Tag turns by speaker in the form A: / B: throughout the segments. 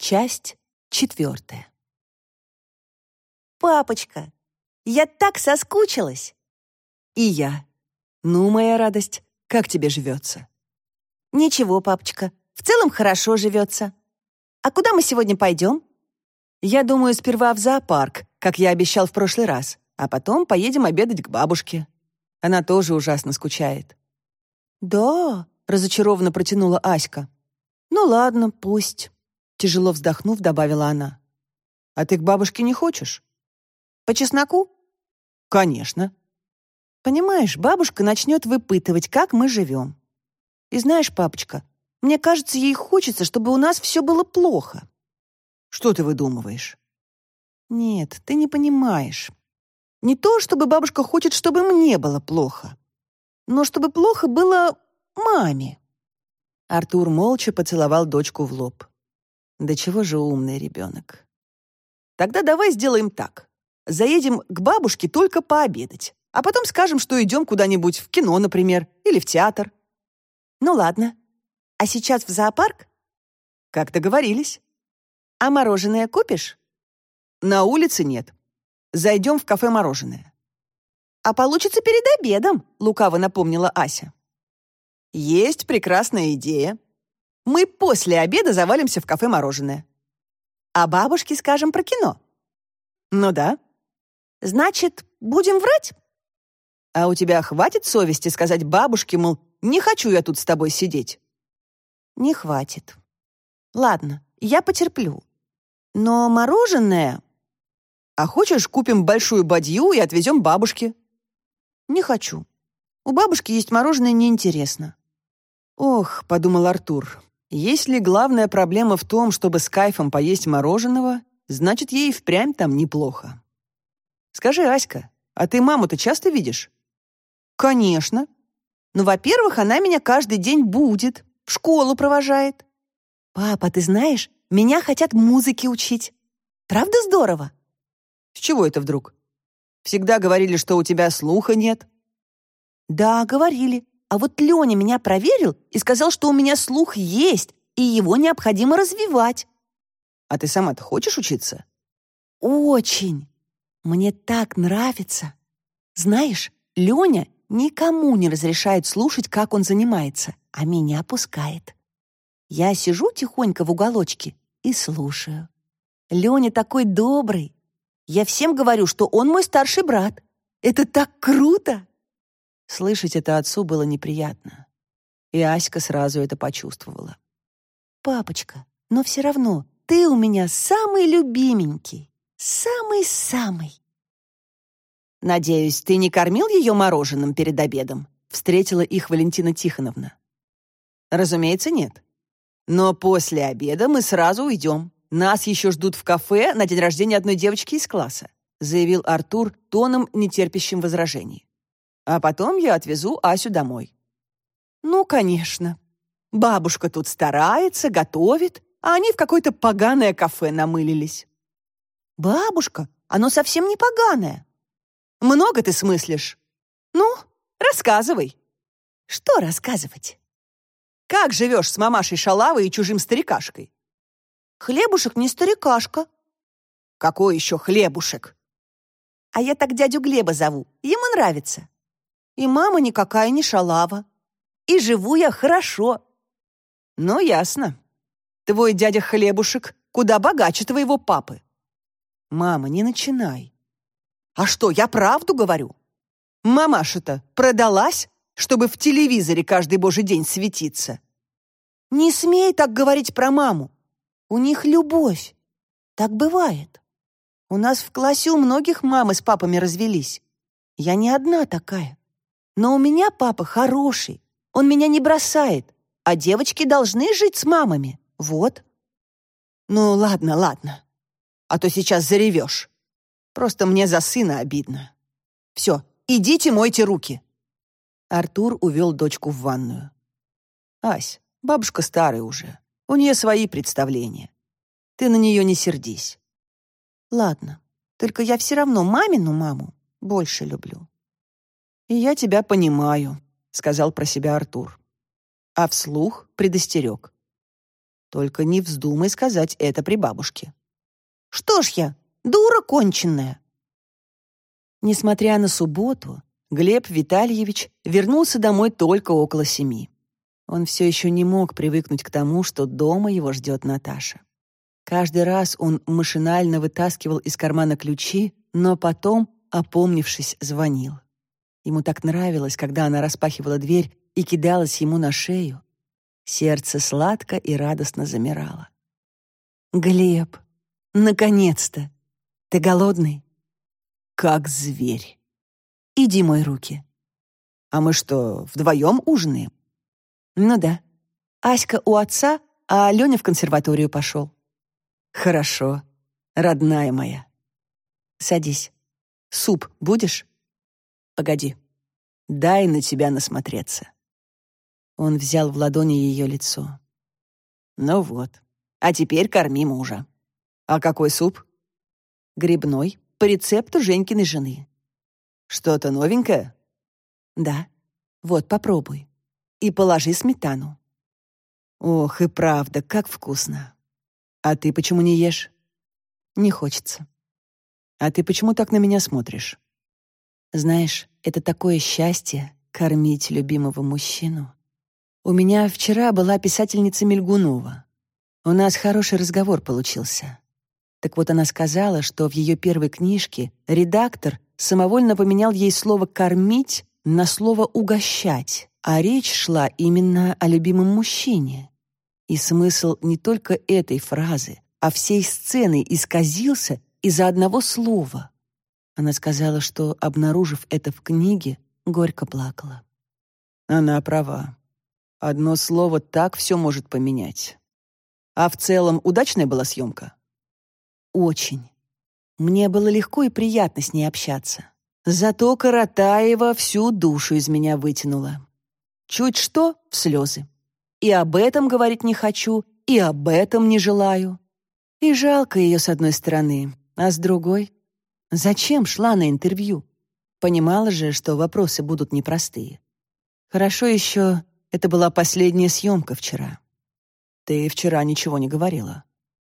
A: Часть четвертая.
B: «Папочка, я так соскучилась!»
A: И я. Ну, моя радость, как тебе живется?
B: «Ничего, папочка, в целом хорошо живется. А куда мы сегодня пойдем?»
A: Я думаю, сперва в зоопарк, как я обещал в прошлый раз, а потом поедем обедать к бабушке. Она тоже ужасно скучает.
B: «Да», — разочарованно протянула Аська. «Ну ладно, пусть», — тяжело вздохнув, добавила она.
A: «А ты к бабушке не хочешь?»
B: «По чесноку?»
A: «Конечно».
B: «Понимаешь, бабушка начнет выпытывать, как мы живем. И знаешь, папочка, мне кажется, ей хочется, чтобы у нас все было плохо».
A: «Что ты выдумываешь?»
B: «Нет, ты не понимаешь. Не то, чтобы бабушка хочет, чтобы мне было плохо, но чтобы плохо было маме».
A: Артур молча поцеловал дочку в лоб. Да чего же умный ребенок. Тогда давай сделаем так. Заедем к бабушке только пообедать, а потом скажем, что идем куда-нибудь в кино, например, или в театр.
B: Ну ладно. А сейчас в зоопарк?
A: Как договорились.
B: А мороженое купишь?
A: На улице нет. Зайдем в кафе «Мороженое».
B: «А получится перед обедом», — лукаво напомнила Ася.
A: «Есть прекрасная идея. Мы после обеда завалимся в кафе «Мороженое».
B: А бабушке скажем про кино».
A: «Ну да».
B: «Значит, будем врать?»
A: «А у тебя хватит совести сказать бабушке, мол, не хочу я тут с тобой сидеть?»
B: «Не хватит. Ладно, я потерплю. Но мороженое
A: а хочешь, купим большую бадью и отвезем бабушке?»
B: «Не хочу. У бабушки есть мороженое неинтересно».
A: «Ох», — подумал Артур, «если главная проблема в том, чтобы с кайфом поесть мороженого, значит, ей впрямь там неплохо». «Скажи, Аська, а ты маму-то часто видишь?»
B: «Конечно. Ну, во-первых, она меня каждый день будет, в школу провожает. Папа, ты знаешь, меня хотят музыке учить. Правда здорово?»
A: С чего это вдруг? Всегда говорили, что у тебя слуха нет.
B: Да, говорили. А вот Леня меня проверил и сказал, что у меня слух есть, и его необходимо развивать.
A: А ты сама-то хочешь учиться?
B: Очень. Мне так нравится. Знаешь, Леня никому не разрешает слушать, как он занимается, а меня пускает. Я сижу тихонько в уголочке и слушаю. Леня такой добрый, я всем говорю, что он мой старший брат. Это так круто!»
A: Слышать это отцу было неприятно. И Аська сразу это почувствовала.
B: «Папочка, но все равно ты у меня самый любименький. Самый-самый!»
A: «Надеюсь, ты не кормил ее мороженым перед обедом?» Встретила их Валентина Тихоновна. «Разумеется, нет. Но после обеда мы сразу уйдем. Нас еще ждут в кафе на день рождения одной девочки из класса», заявил Артур тоном, нетерпящим возражений. «А потом я отвезу Асю домой». «Ну, конечно. Бабушка тут старается, готовит, а они в какое-то поганое кафе намылились». «Бабушка? Оно совсем не поганое». «Много ты смыслишь?» «Ну, рассказывай». «Что рассказывать?» «Как живешь с мамашей Шалавой и чужим старикашкой?» Хлебушек не старикашка. Какой еще хлебушек? А я так дядю Глеба зову. Ему нравится. И мама никакая не шалава. И живу я хорошо. Ну, ясно. Твой дядя Хлебушек куда богаче твоего папы. Мама, не начинай. А что, я правду говорю? Мамаша-то продалась, чтобы в телевизоре каждый божий день светиться. Не смей так говорить про маму. У них любовь. Так бывает. У нас в классе у многих мамы с папами развелись. Я не одна такая. Но у меня папа хороший. Он меня не бросает. А девочки должны жить с мамами. Вот. Ну, ладно, ладно. А то сейчас заревешь. Просто мне за сына обидно. Все, идите мойте руки. Артур увел дочку в ванную. Ась, бабушка старая уже. У нее свои представления. Ты на нее не сердись. Ладно, только я все равно мамину маму больше люблю. И я тебя понимаю, сказал про себя Артур. А вслух предостерег. Только не вздумай сказать это при бабушке.
B: Что ж я, дура конченная.
A: Несмотря на субботу, Глеб Витальевич вернулся домой только около семи. Он все еще не мог привыкнуть к тому, что дома его ждет Наташа. Каждый раз он машинально вытаскивал из кармана ключи, но потом, опомнившись, звонил. Ему так нравилось, когда она распахивала дверь и кидалась ему на шею. Сердце сладко и радостно замирало.
B: «Глеб, наконец-то! Ты голодный?»
A: «Как зверь!»
B: «Иди мой руки».
A: «А мы что, вдвоем ужинаем?»
B: «Ну да. Аська у отца, а Леня в консерваторию пошел».
A: «Хорошо, родная моя».
B: «Садись. Суп будешь?»
A: «Погоди. Дай на тебя насмотреться». Он взял в ладони ее лицо. «Ну вот, а теперь корми мужа. А какой суп?»
B: «Грибной, по рецепту Женькиной жены».
A: «Что-то новенькое?»
B: «Да. Вот, попробуй. И положи сметану».
A: «Ох, и правда, как вкусно. А ты почему не ешь?»
B: «Не хочется».
A: «А ты почему так на меня смотришь?»
B: Знаешь, это такое счастье — кормить любимого мужчину. У меня вчера была писательница Мельгунова. У нас хороший разговор получился. Так вот она сказала, что в ее первой книжке редактор самовольно поменял ей слово «кормить» на слово «угощать», а речь шла именно о любимом мужчине. И смысл не только этой фразы, а всей сцены исказился из-за одного слова — она сказала, что, обнаружив это в книге, горько плакала.
A: Она права. Одно слово так все может поменять. А в целом удачная была съемка?
B: Очень. Мне было легко и приятно с ней общаться. Зато Каратаева всю душу из меня вытянула. Чуть что — в слезы. И об этом говорить не хочу, и об этом не желаю. И жалко ее с одной стороны, а с другой Зачем шла на интервью? Понимала же, что вопросы будут непростые. Хорошо еще, это была последняя съемка вчера.
A: Ты вчера ничего не говорила.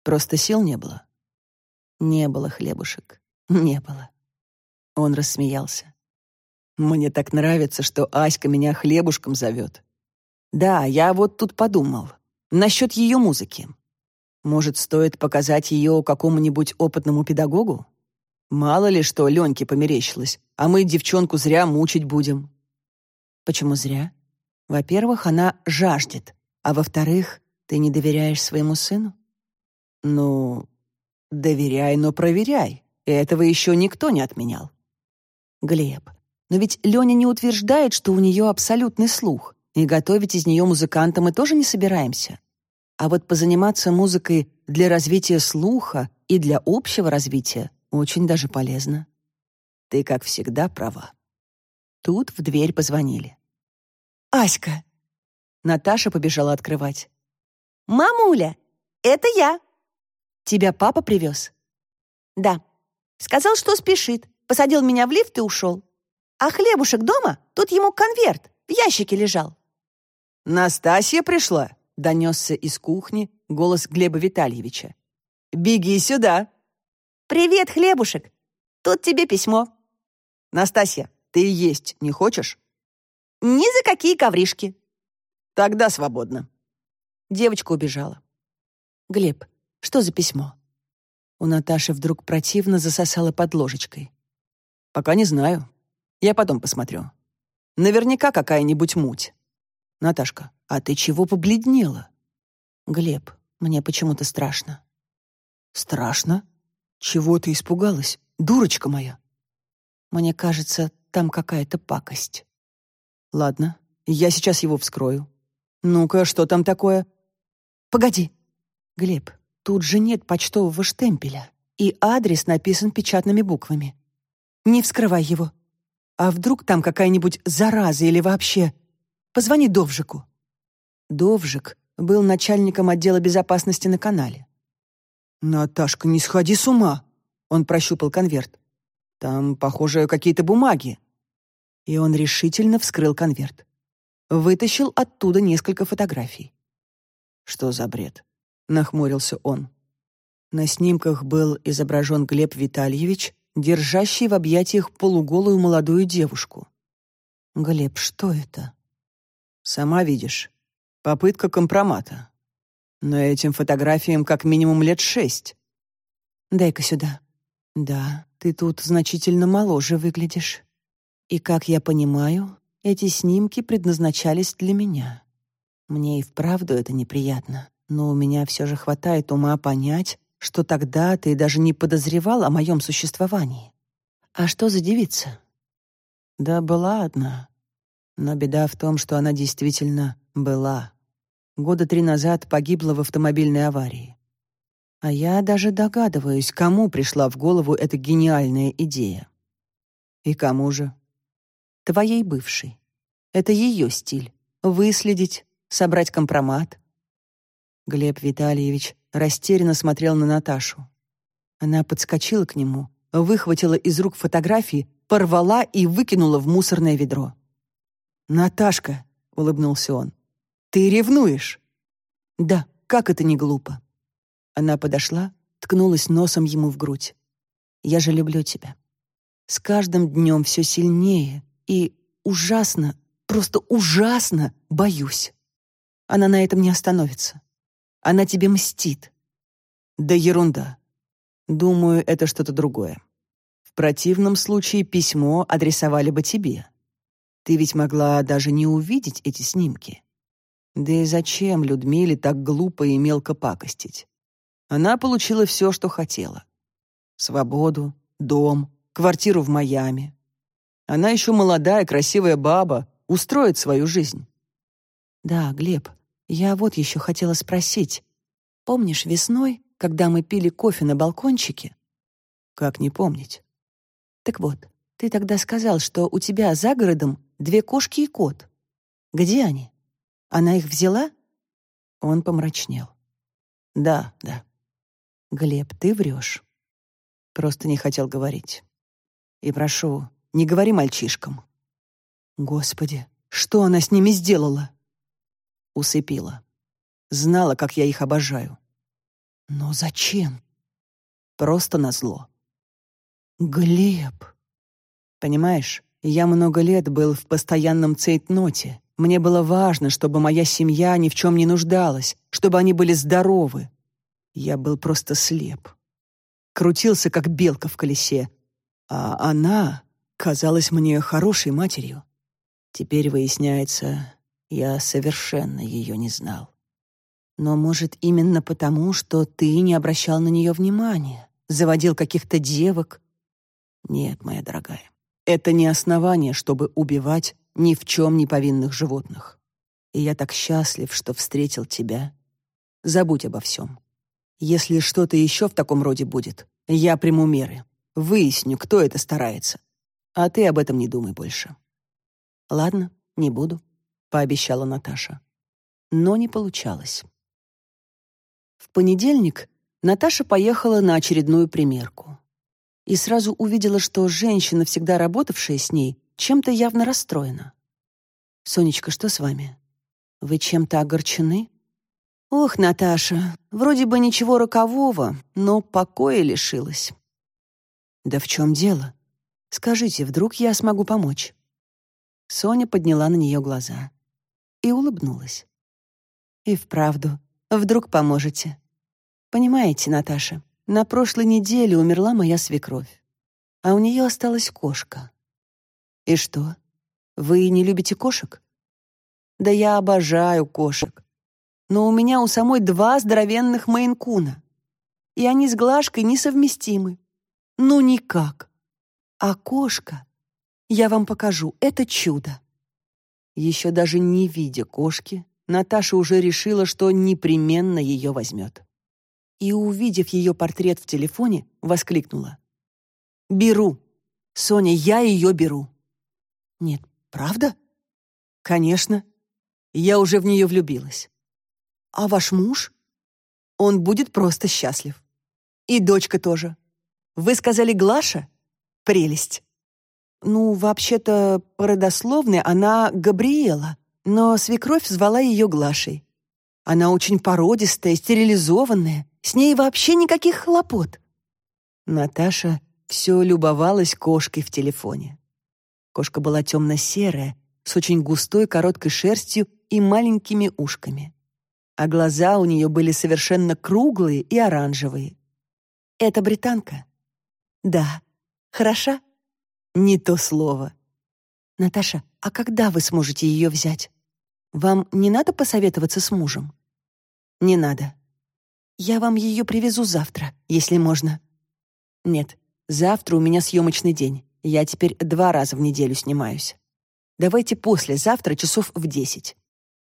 A: Просто сил не было.
B: Не было хлебушек. Не было.
A: Он рассмеялся. Мне так нравится, что Аська меня хлебушком зовет. Да, я вот тут подумал. Насчет ее музыки. Может, стоит показать ее какому-нибудь опытному педагогу? Мало ли что Леньке померещилось, а мы девчонку зря мучить будем.
B: Почему зря? Во-первых, она жаждет, а во-вторых, ты не доверяешь своему сыну?
A: Ну, доверяй, но проверяй. Этого еще никто не отменял.
B: Глеб, но ведь Леня не утверждает, что у нее абсолютный слух, и готовить из нее музыканта мы тоже не собираемся. А вот позаниматься музыкой для развития слуха и для общего развития очень даже полезно.
A: Ты, как всегда, права.
B: Тут в дверь позвонили. «Аська!» Наташа побежала открывать.
C: «Мамуля, это я!»
B: «Тебя папа привез?»
C: «Да. Сказал, что спешит. Посадил меня в лифт и ушел. А хлебушек дома? Тут ему конверт. В ящике лежал».
A: «Настасья пришла?» — донесся из кухни голос Глеба Витальевича. «Беги сюда!»
C: «Привет, хлебушек! Тут тебе письмо».
A: «Настасья, ты есть не хочешь?»
C: «Ни за какие ковришки».
A: «Тогда свободно».
B: Девочка убежала. «Глеб, что за письмо?» У Наташи вдруг противно засосала под ложечкой.
A: «Пока не знаю. Я потом посмотрю. Наверняка какая-нибудь муть. Наташка, а ты чего побледнела?»
B: «Глеб, мне почему-то страшно».
A: «Страшно?» «Чего ты испугалась, дурочка моя?»
B: «Мне кажется, там какая-то пакость».
A: «Ладно, я сейчас его вскрою. Ну-ка, что там такое?»
B: «Погоди. Глеб, тут же нет почтового штемпеля, и адрес написан печатными буквами. Не вскрывай его. А вдруг там какая-нибудь зараза или вообще... Позвони Довжику». Довжик был начальником отдела безопасности на канале.
A: «Наташка, не сходи с ума!» Он прощупал конверт. «Там, похоже, какие-то бумаги».
B: И он решительно вскрыл конверт. Вытащил оттуда несколько фотографий.
A: Что за бред? нахмурился он. На снимках был изображен Глеб Витальевич, держащий в объятиях полуголую молодую девушку.
B: «Глеб, что это?»
A: «Сама видишь. Попытка компромата. Но этим фотографиям как минимум лет шесть».
B: «Дай-ка сюда». «Да, ты тут значительно моложе выглядишь. И, как я понимаю, эти снимки предназначались для меня. Мне и вправду это неприятно, но у меня все же хватает ума понять, что тогда ты даже не подозревал о моем существовании. А что за девица?
A: Да была одна. Но беда в том, что она действительно была. Года три назад погибла в автомобильной аварии. А я даже догадываюсь, кому пришла в голову эта гениальная идея. И кому же? Твоей бывшей. Это ее стиль. Выследить, собрать компромат. Глеб Витальевич растерянно смотрел на Наташу. Она подскочила к нему, выхватила из рук фотографии, порвала и выкинула в мусорное ведро. «Наташка», — улыбнулся он, — «ты ревнуешь?» «Да, как это не глупо». Она подошла, ткнулась носом ему в грудь. «Я же люблю тебя. С каждым днем все сильнее и ужасно, просто ужасно боюсь. Она на этом не остановится. Она тебе мстит. Да ерунда. Думаю, это что-то другое. В противном случае письмо адресовали бы тебе. Ты ведь могла даже не увидеть эти снимки. Да и зачем Людмиле так глупо и мелко пакостить? Она получила все, что хотела. Свободу, дом, квартиру в Майами. Она еще молодая, красивая баба, устроит свою жизнь.
B: Да, Глеб, я вот еще хотела спросить. Помнишь весной, когда мы пили кофе на балкончике?
A: Как не помнить?
B: Так вот, ты тогда сказал, что у тебя за городом две кошки и кот. Где они? Она их взяла?
A: Он помрачнел. Да, да.
B: Глеб, ты врешь.
A: Просто не хотел говорить. И прошу, не говори мальчишкам. Господи, что она с ними сделала? Усыпила. Знала, как я их обожаю.
B: Но зачем?
A: Просто назло.
B: Глеб.
A: Понимаешь, я много лет был в постоянном цейтноте. Мне было важно, чтобы моя семья ни в чем не нуждалась, чтобы они были здоровы. Я был просто слеп. Крутился, как белка в колесе. А она казалась мне хорошей матерью. Теперь выясняется, я совершенно ее не знал.
B: Но, может, именно потому, что ты не обращал на нее внимания, заводил каких-то девок?
A: Нет, моя дорогая, это не основание, чтобы убивать ни в чем не повинных животных. И я так счастлив, что встретил тебя. Забудь обо всем. Если что-то еще в таком роде будет, я приму меры. Выясню, кто это старается. А ты об этом не думай больше.
B: Ладно, не буду
A: пообещала Наташа. Но не получалось. В понедельник Наташа поехала на очередную примерку. И сразу увидела, что женщина, всегда работавшая с ней, чем-то явно расстроена. «Сонечка, что с вами? Вы чем-то огорчены?» «Ох, Наташа, вроде бы ничего рокового, но покоя лишилась». «Да в чем дело? Скажите, вдруг я смогу помочь?» Соня подняла на нее глаза и улыбнулась. «И вправду, вдруг поможете. Понимаете, Наташа, на прошлой неделе умерла моя свекровь, а у нее осталась кошка. И что, вы не любите кошек? Да я обожаю кошек. Но у меня у самой два здоровенных мейнкуна, и они с Глашкой несовместимы. Ну, никак. А кошка, я вам покажу, это чудо. Еще даже не видя кошки, Наташа уже решила, что непременно ее возьмет. И, увидев ее портрет в телефоне, воскликнула. «Беру! Соня, я ее беру!» «Нет, правда?» «Конечно. Я уже в нее влюбилась. А ваш муж? Он будет просто счастлив. И дочка тоже. Вы сказали Глаша? Прелесть!» Ну, вообще-то, по родословной она Габриэла, но свекровь звала ее Глашей.
B: Она очень породистая, стерилизованная, с ней вообще никаких хлопот. Наташа все любовалась кошкой в телефоне. Кошка была темно-серая, с очень густой короткой шерстью и маленькими ушками. А глаза у нее были совершенно круглые и оранжевые. «Это британка?» «Да. Хороша?» «Не то слово». «Наташа, а когда вы сможете ее взять? Вам не надо посоветоваться с мужем?» «Не надо. Я вам ее привезу завтра, если можно». «Нет, завтра у меня съемочный день. Я теперь два раза в неделю снимаюсь. Давайте послезавтра часов в десять.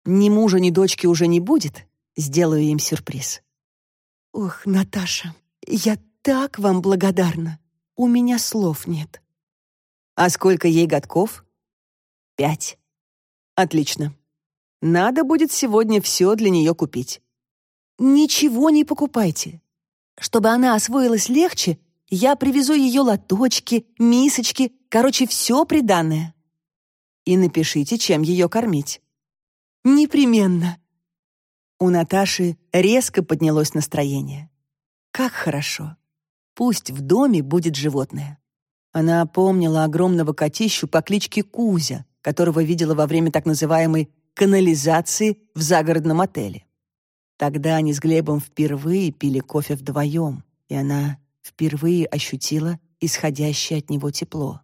B: Ни мужа, ни дочки уже не будет. Сделаю им сюрприз». «Ох, Наташа, я так вам благодарна. У меня слов нет». «А сколько ей годков?» «Пять». «Отлично. Надо будет сегодня все для нее купить». «Ничего не покупайте. Чтобы она освоилась легче, я привезу ее лоточки, мисочки, короче, все приданное». «И напишите, чем ее кормить». «Непременно». У Наташи резко поднялось настроение. Как хорошо. Пусть в доме будет животное. Она помнила огромного котищу по кличке Кузя, которого видела во время так называемой канализации в загородном отеле. Тогда они с Глебом впервые пили кофе вдвоем, и она впервые ощутила исходящее от него тепло.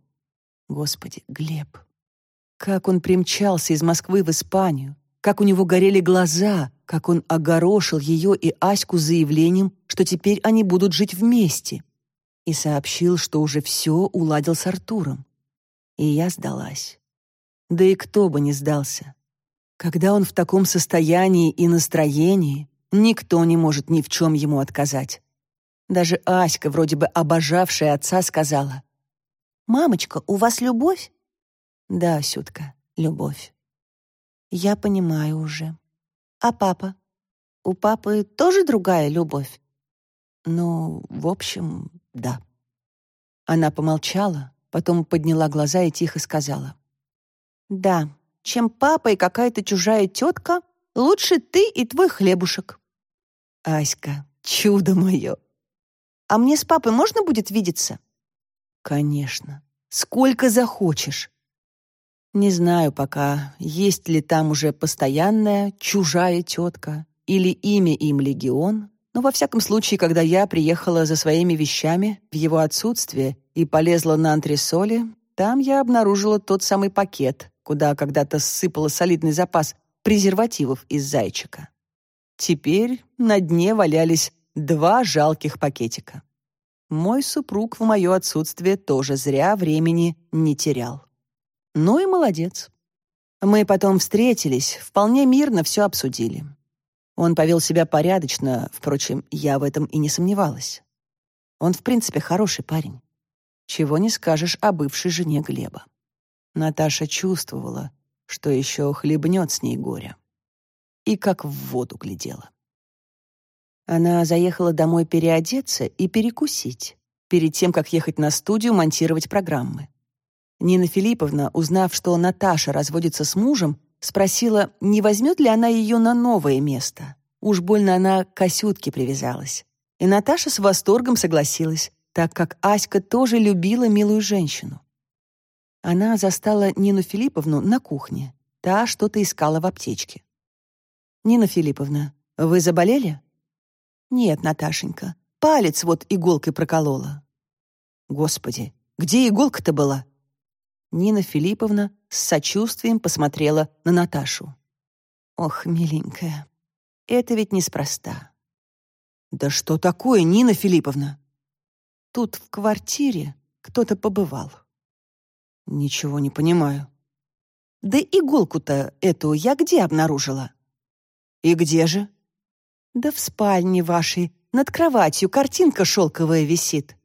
B: Господи, Глеб. Как он примчался из Москвы в Испанию, как у него горели глаза, как он огорошил ее и Аську заявлением, что теперь они будут жить вместе, и сообщил, что уже все уладил с Артуром. И я сдалась. Да и кто бы не сдался. Когда он в таком состоянии и настроении, никто не может ни в чем ему отказать. Даже Аська, вроде бы обожавшая отца, сказала, «Мамочка, у вас любовь?» «Да, Сютка, любовь». «Я понимаю уже. А папа? У папы тоже другая любовь?» «Ну, в общем, да». Она помолчала, потом подняла глаза и тихо сказала. «Да, чем папа и какая-то чужая тетка, лучше ты и твой хлебушек». «Аська, чудо мое!» «А мне с папой можно будет видеться?» «Конечно. Сколько захочешь. Не знаю пока, есть ли там уже постоянная чужая тетка или имя им Легион, но во всяком случае, когда я приехала за своими вещами в его отсутствие и полезла на антресоли, там я обнаружила тот самый пакет, куда когда-то ссыпала солидный запас презервативов из зайчика. Теперь на дне валялись два жалких пакетика. Мой супруг в мое отсутствие тоже зря времени не терял. Ну и молодец. Мы потом встретились, вполне мирно все обсудили. Он повел себя порядочно, впрочем, я в этом и не сомневалась. Он, в принципе, хороший парень. Чего не скажешь о бывшей жене Глеба. Наташа чувствовала, что еще хлебнет с ней горе. И как в воду глядела. Она заехала домой переодеться и перекусить, перед тем, как ехать на студию монтировать программы. Нина Филипповна, узнав, что Наташа разводится с мужем, спросила, не возьмет ли она ее на новое место. Уж больно она к Асютке привязалась. И Наташа с восторгом согласилась, так как Аська тоже любила милую женщину. Она застала Нину Филипповну на кухне. Та что-то искала в аптечке. «Нина Филипповна, вы заболели?» «Нет, Наташенька, палец вот иголкой проколола». «Господи, где иголка-то была?» Нина Филипповна с сочувствием посмотрела на Наташу. «Ох, миленькая, это ведь неспроста». «Да что такое, Нина Филипповна?» «Тут в квартире кто-то побывал». «Ничего не понимаю». «Да иголку-то эту я где обнаружила?» «И где же?» «Да в спальне вашей, над кроватью картинка шелковая висит».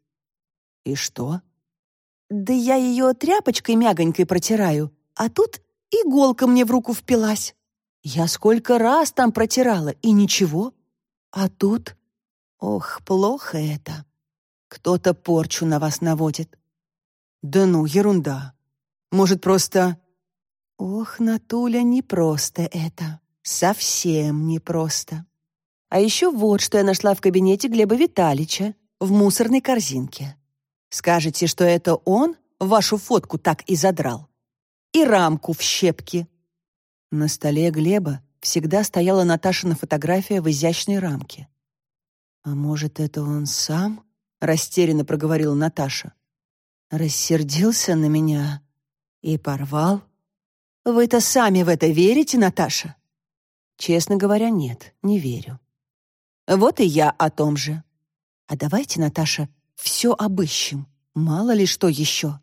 B: «И что?» Да я ее тряпочкой мягонькой протираю, а тут иголка мне в руку впилась. Я сколько раз там протирала, и ничего. А тут... Ох, плохо это. Кто-то порчу на вас наводит. Да ну, ерунда. Может, просто... Ох, Натуля, не просто это. Совсем непросто. А еще вот, что я нашла в кабинете Глеба Виталича в мусорной корзинке. Скажете, что это он вашу фотку так и задрал? И рамку в щепки. На столе Глеба всегда стояла Наташина фотография в изящной рамке. «А может, это он сам?» — растерянно проговорила Наташа. «Рассердился на меня и порвал?» «Вы-то сами в это верите, Наташа?» «Честно говоря, нет, не верю». «Вот и я о том же. А давайте, Наташа, все обыщем. Мало ли что еще.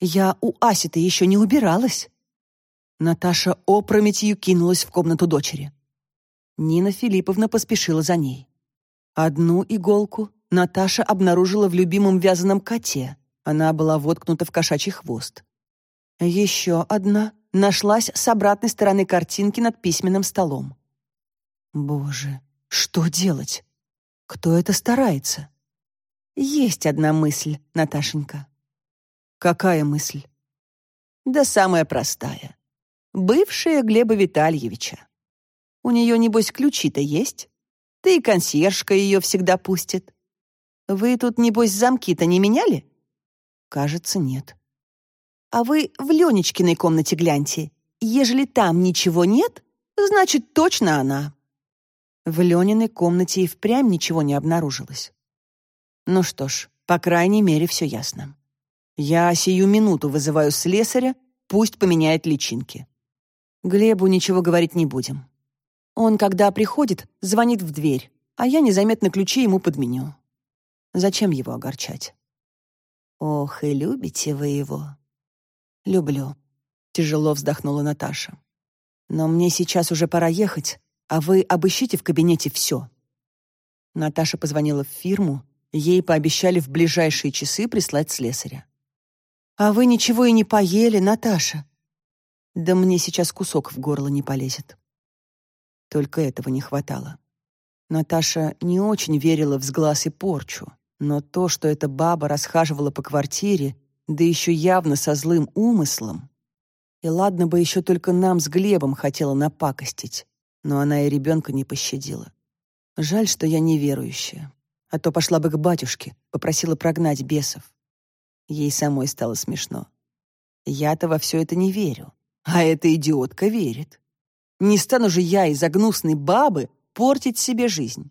B: Я у Аси-то еще не убиралась». Наташа опрометью кинулась в комнату дочери. Нина Филипповна поспешила за ней. Одну иголку Наташа обнаружила в любимом вязаном коте. Она была воткнута в кошачий хвост. Еще одна нашлась с обратной стороны картинки над письменным столом. Боже, что делать? Кто это старается? Есть одна мысль, Наташенька. Какая мысль? Да самая простая бывшая Глеба Витальевича. У нее, небось, ключи-то есть? Да и консьержка ее всегда пустит. Вы тут, небось, замки-то не меняли? Кажется, нет. А вы в Ленечкиной комнате гляньте. Ежели там ничего нет, значит, точно она. В Лениной комнате и впрямь ничего не обнаружилось. Ну что ж, по крайней мере, все ясно. Я сию минуту вызываю слесаря, пусть поменяет личинки. Глебу ничего говорить не будем. Он, когда приходит, звонит в дверь, а я незаметно ключи ему подменю. Зачем его огорчать? Ох, и любите вы его. Люблю. Тяжело вздохнула Наташа. Но мне сейчас уже пора ехать, а вы обыщите в кабинете все. Наташа позвонила в фирму, ей пообещали в ближайшие часы прислать слесаря. «А вы ничего и не поели, Наташа», да мне сейчас кусок в горло не полезет. Только этого не хватало. Наташа не очень верила в сглаз и порчу, но то, что эта баба расхаживала по квартире, да еще явно со злым умыслом, и ладно бы еще только нам с Глебом хотела напакостить, но она и ребенка не пощадила. Жаль, что я неверующая, а то пошла бы к батюшке, попросила прогнать бесов. Ей самой стало смешно. Я-то во все это не верю. А эта идиотка верит. Не стану же я из-за гнусной бабы портить себе жизнь.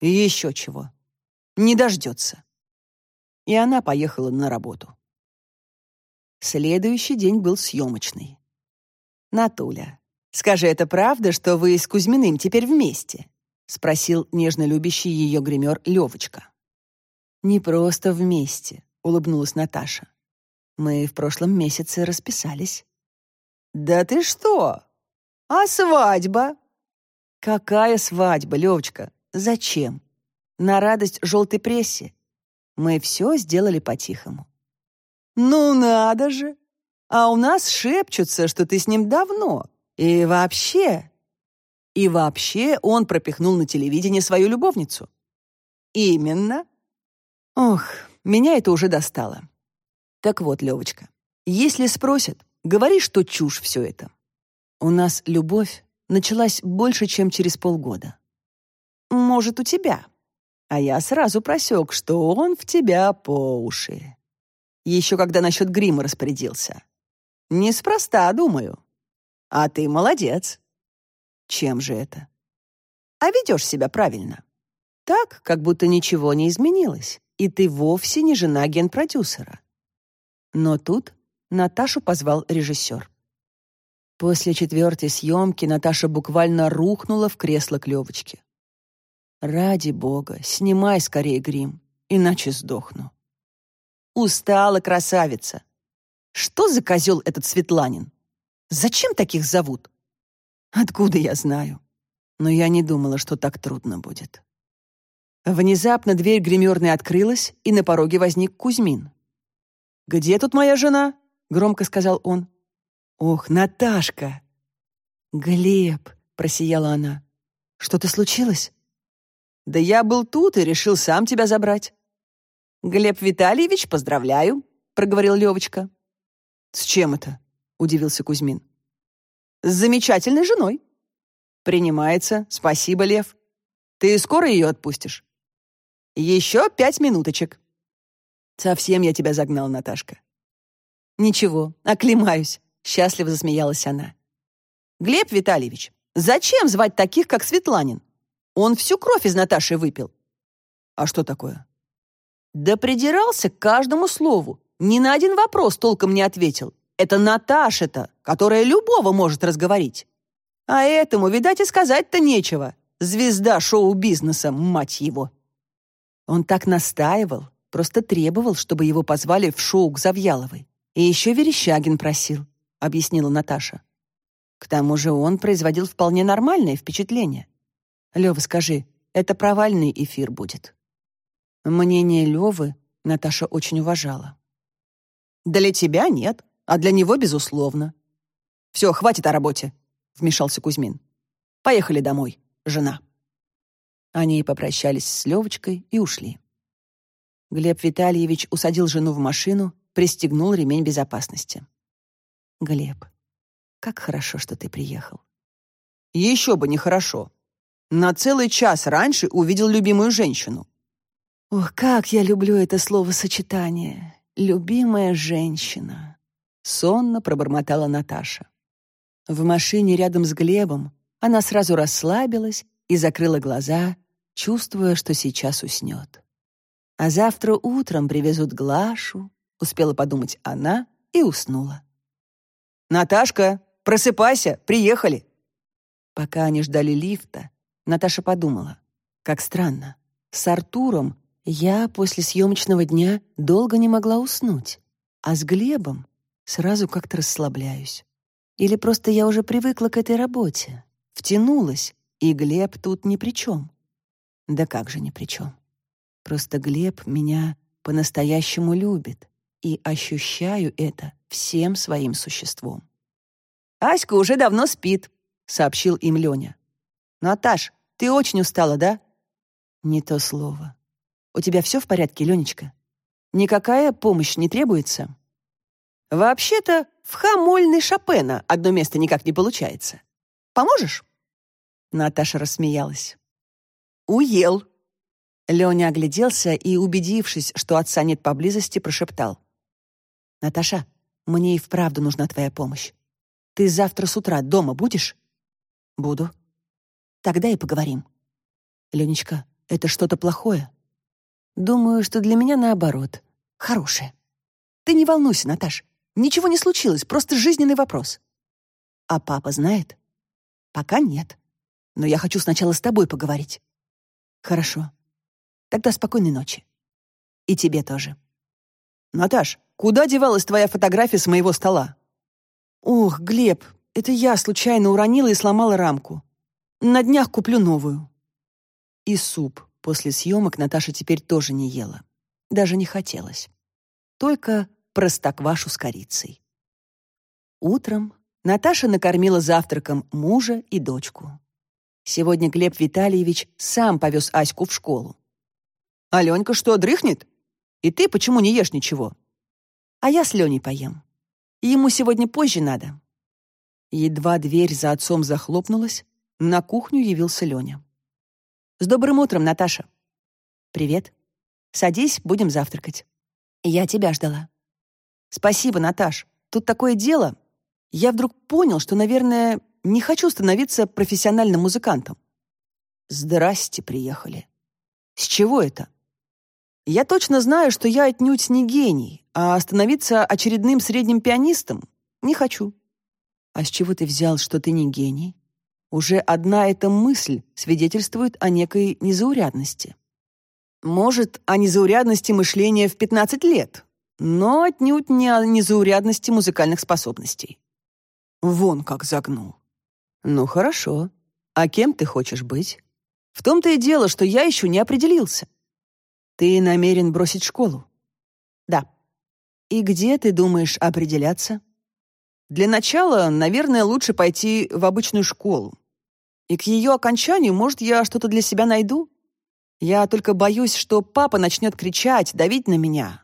B: И еще чего. Не дождется. И она поехала на работу. Следующий день был съемочный. «Натуля, скажи, это правда, что вы с Кузьминым теперь вместе?» — спросил нежно любящий ее гример Левочка. «Не просто вместе», — улыбнулась Наташа. «Мы в прошлом месяце расписались». «Да ты что? А свадьба?» «Какая свадьба, Левочка? Зачем? На радость желтой прессе. Мы все сделали по-тихому». «Ну надо же! А у нас шепчутся, что ты с ним давно. И вообще...» И вообще он пропихнул на телевидении свою любовницу. «Именно?» «Ох, меня это уже достало. Так вот, Левочка, если спросят, Говори, что чушь все это. У нас любовь началась больше, чем через полгода. Может, у тебя. А я сразу просек, что он в тебя по уши. Еще когда насчет грима распорядился. Неспроста, думаю. А ты молодец. Чем же это? А ведешь себя правильно. Так, как будто ничего не изменилось, и ты вовсе не жена генпродюсера. Но тут Наташу позвал режиссер. После четвертой съемки Наташа буквально рухнула в кресло к Левочке. «Ради бога, снимай скорее грим, иначе сдохну». «Устала, красавица! Что за козел этот Светланин? Зачем таких зовут?» «Откуда я знаю?» Но я не думала, что так трудно будет. Внезапно дверь гримерной открылась, и на пороге возник Кузьмин. «Где тут моя жена?» громко сказал он. Ох, Наташка. Глеб, просияла она. Что-то случилось? Да я был тут и решил сам тебя забрать. Глеб Витальевич, поздравляю, проговорил Левочка. С чем это? Удивился Кузьмин. С замечательной женой.
A: «Принимается. Спасибо, Лев. Ты скоро ее отпустишь?» «Еще пять минуточек». «Совсем я тебя загнал, Наташка».
B: «Ничего, оклемаюсь», — счастливо засмеялась она.
A: «Глеб Витальевич, зачем звать таких, как Светланин? Он всю кровь из Наташи выпил». «А что такое?» «Да придирался к каждому слову. Ни на один вопрос толком не ответил. Это Наташа-то, которая любого может разговорить. А этому, видать, и сказать-то нечего. Звезда шоу-бизнеса, мать его.
B: Он так настаивал, просто требовал, чтобы его позвали в шоу к Завьяловой. И еще Верещагин просил, объяснила Наташа. К тому же он производил вполне нормальное впечатление. Лева, скажи, это провальный эфир будет. Мнение Левы Наташа очень уважала.
A: Для тебя нет, а для него, безусловно. Все, хватит о работе. — вмешался Кузьмин. «Поехали домой, жена».
B: Они попрощались с Левочкой и ушли. Глеб Витальевич усадил жену в машину, пристегнул ремень безопасности. «Глеб, как хорошо, что ты приехал».
A: «Еще бы нехорошо. На целый час раньше увидел любимую женщину».
B: «Ох, как я люблю это словосочетание! Любимая женщина!» Сонно пробормотала Наташа. В машине рядом с Глебом она сразу расслабилась и закрыла глаза, чувствуя, что сейчас уснет. А завтра утром привезут Глашу, успела подумать она и уснула.
A: «Наташка, просыпайся, приехали!»
B: Пока они ждали лифта, Наташа подумала, как странно, с Артуром я после съемочного дня долго не могла уснуть, а с Глебом сразу как-то расслабляюсь. Или просто я уже привыкла к этой работе, втянулась, и Глеб тут ни при чем? Да как же ни при чем? Просто Глеб меня по-настоящему любит, и ощущаю это всем своим существом.
A: «Аська уже давно спит», — сообщил им Леня. «Наташ, ты очень устала, да?»
B: «Не то слово. У тебя все в порядке, Ленечка? Никакая помощь не требуется?»
A: «Вообще-то в хамольной Шопена одно место никак не получается. Поможешь?»
B: Наташа рассмеялась.
A: «Уел».
B: Леня огляделся и, убедившись, что отца нет поблизости, прошептал. «Наташа, мне и вправду нужна твоя помощь. Ты завтра с утра дома будешь?» «Буду». «Тогда и поговорим». «Ленечка, это что-то плохое?» «Думаю, что для меня наоборот. Хорошее. Ты не волнуйся, Наташ. Ничего не случилось, просто жизненный вопрос. А папа знает? Пока нет. Но я хочу сначала с тобой поговорить. Хорошо. Тогда спокойной ночи. И тебе тоже.
A: Наташ, куда девалась твоя фотография с моего стола?
B: Ох, Глеб, это я случайно уронила и сломала рамку. На днях куплю новую. И суп после съемок Наташа теперь тоже не ела. Даже не хотелось. Только простоквашу с корицей. Утром Наташа накормила завтраком мужа и дочку. Сегодня Глеб Витальевич сам повез Аську в школу.
A: «Аленька что, дрыхнет? И ты почему не ешь ничего?»
B: «А я с Леней поем. Ему сегодня позже надо». Едва дверь за отцом захлопнулась, на кухню явился Леня. «С добрым утром, Наташа!» «Привет. Садись, будем завтракать. Я тебя ждала». «Спасибо, Наташ. Тут такое дело. Я вдруг понял, что, наверное, не хочу становиться профессиональным музыкантом». «Здрасте, приехали. С чего это?» «Я точно знаю, что я отнюдь не гений, а становиться очередным средним пианистом не хочу». «А с чего ты взял, что ты не гений?» Уже одна эта мысль свидетельствует о некой незаурядности. Может, о незаурядности мышления в 15 лет, но отнюдь не о незаурядности музыкальных способностей. Вон как загнул. Ну хорошо. А кем ты хочешь быть? В том-то и дело, что я еще не определился. Ты намерен бросить школу? Да. И где ты думаешь определяться? Для начала, наверное, лучше пойти в обычную школу. И к ее окончанию, может, я что-то для себя найду? Я только боюсь, что папа начнет кричать, давить на меня,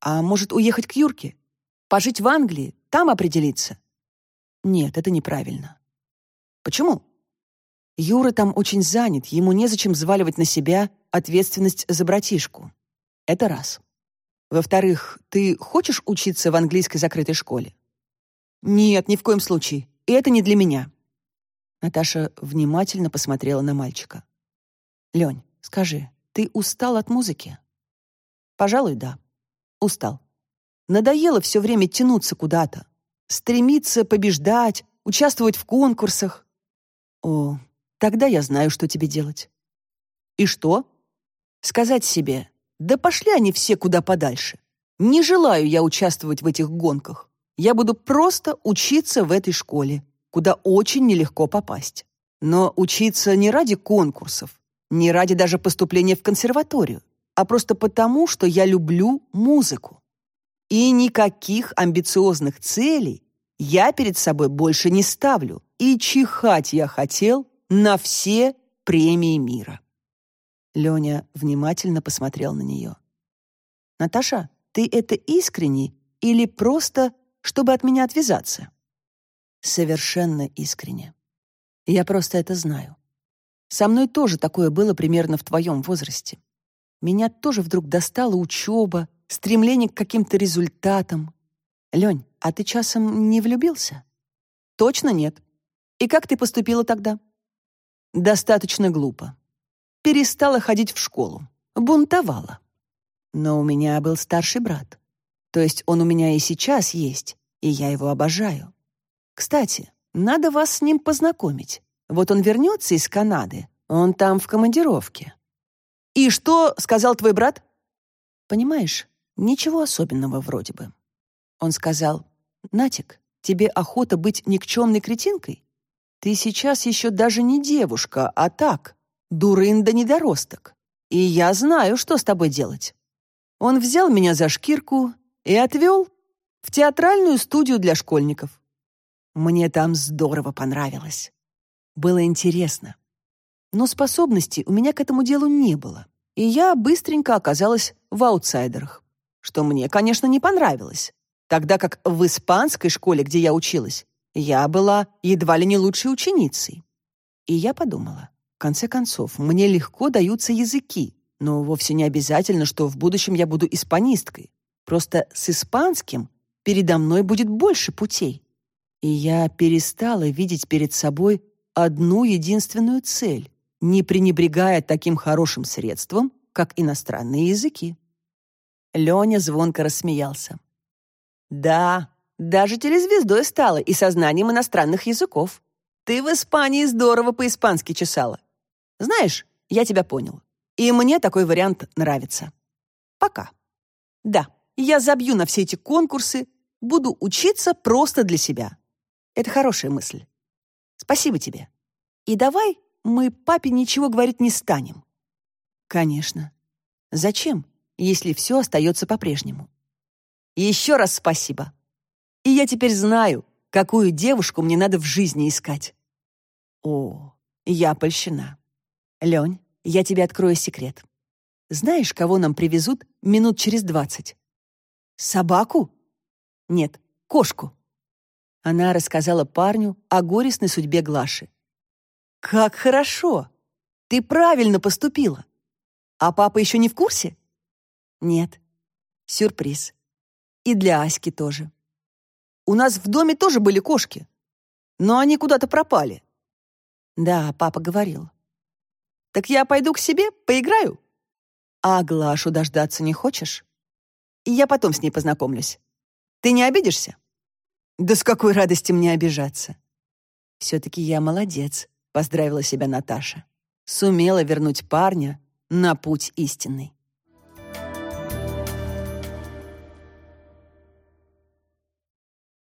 B: а может, уехать к Юрке? Пожить в Англии, там определиться? Нет, это неправильно. Почему?
A: Юра там очень занят, ему незачем взваливать на себя ответственность за братишку. Это раз. Во-вторых, ты хочешь учиться в английской закрытой школе? Нет, ни в коем случае. Это не для меня. Наташа внимательно посмотрела на мальчика. Лень, скажи, ты устал от музыки? Пожалуй, да. Устал. Надоело все время тянуться куда-то, стремиться побеждать, участвовать в конкурсах. О, тогда я знаю, что тебе делать. И что? Сказать себе, да пошли они все куда подальше. Не желаю я участвовать в этих гонках. Я буду просто учиться в этой школе, куда очень нелегко попасть. Но учиться не ради конкурсов, не ради даже поступления в консерваторию, а просто потому, что я люблю музыку. И никаких амбициозных целей я перед собой больше не ставлю, и чихать я хотел на все премии мира. Леня внимательно посмотрел на нее. «Наташа, ты это искренне или просто, чтобы от меня отвязаться?» «Совершенно искренне. Я просто это знаю. Со мной тоже такое было примерно в твоем возрасте. Меня тоже вдруг достала учеба, стремление к каким-то результатам. Лень, а ты часом не влюбился? Точно нет. И как ты поступила тогда? Достаточно глупо перестала ходить в школу, бунтовала. Но у меня был старший брат. То есть он у меня и сейчас есть, и я его обожаю. Кстати, надо вас с ним познакомить. Вот он вернется из Канады, он там в командировке. И что сказал твой брат? Понимаешь, ничего особенного вроде бы. Он сказал, «Натик, тебе охота быть никчемной кретинкой? Ты сейчас еще даже не девушка, а так, Дурын да недоросток. И я знаю, что с тобой делать. Он взял меня за шкирку и отвел в театральную студию для школьников. Мне там здорово понравилось. Было интересно. Но способностей у меня к этому делу не было, и я быстренько оказалась в аутсайдерах, что мне, конечно, не понравилось, тогда как в испанской школе, где я училась, я была едва ли не лучшей ученицей. И я подумала, конце концов, мне легко даются языки, но вовсе не обязательно, что в будущем я буду испанисткой. Просто с испанским передо мной будет больше путей. И я перестала видеть перед собой одну единственную цель, не пренебрегая таким хорошим средством, как иностранные языки. Леня звонко рассмеялся. «Да, даже телезвездой стала и со знанием иностранных языков. Ты в Испании здорово по-испански чесала. Знаешь, я тебя понял. И мне такой вариант нравится. Пока. Да, я забью на все эти конкурсы, буду учиться просто для себя. Это хорошая мысль. Спасибо тебе. И давай мы папе ничего говорить не станем. Конечно. Зачем, если все остается по-прежнему? Еще раз спасибо. И я теперь знаю, какую девушку мне надо в жизни искать. О, я польщена. Лень, я тебе открою секрет. Знаешь, кого нам привезут минут через двадцать? Собаку? Нет, кошку. Она рассказала парню о горестной судьбе Глаши. Как хорошо! Ты правильно поступила. А папа еще не в курсе? Нет. Сюрприз. И для Аськи тоже. У нас в доме тоже были кошки, но они куда-то пропали. Да, папа говорил. Так я пойду к себе, поиграю. А Глашу дождаться не хочешь? Я потом с ней познакомлюсь. Ты не обидишься? Да с какой радости мне обижаться? Все-таки я молодец, поздравила себя Наташа. Сумела вернуть парня на путь истинный.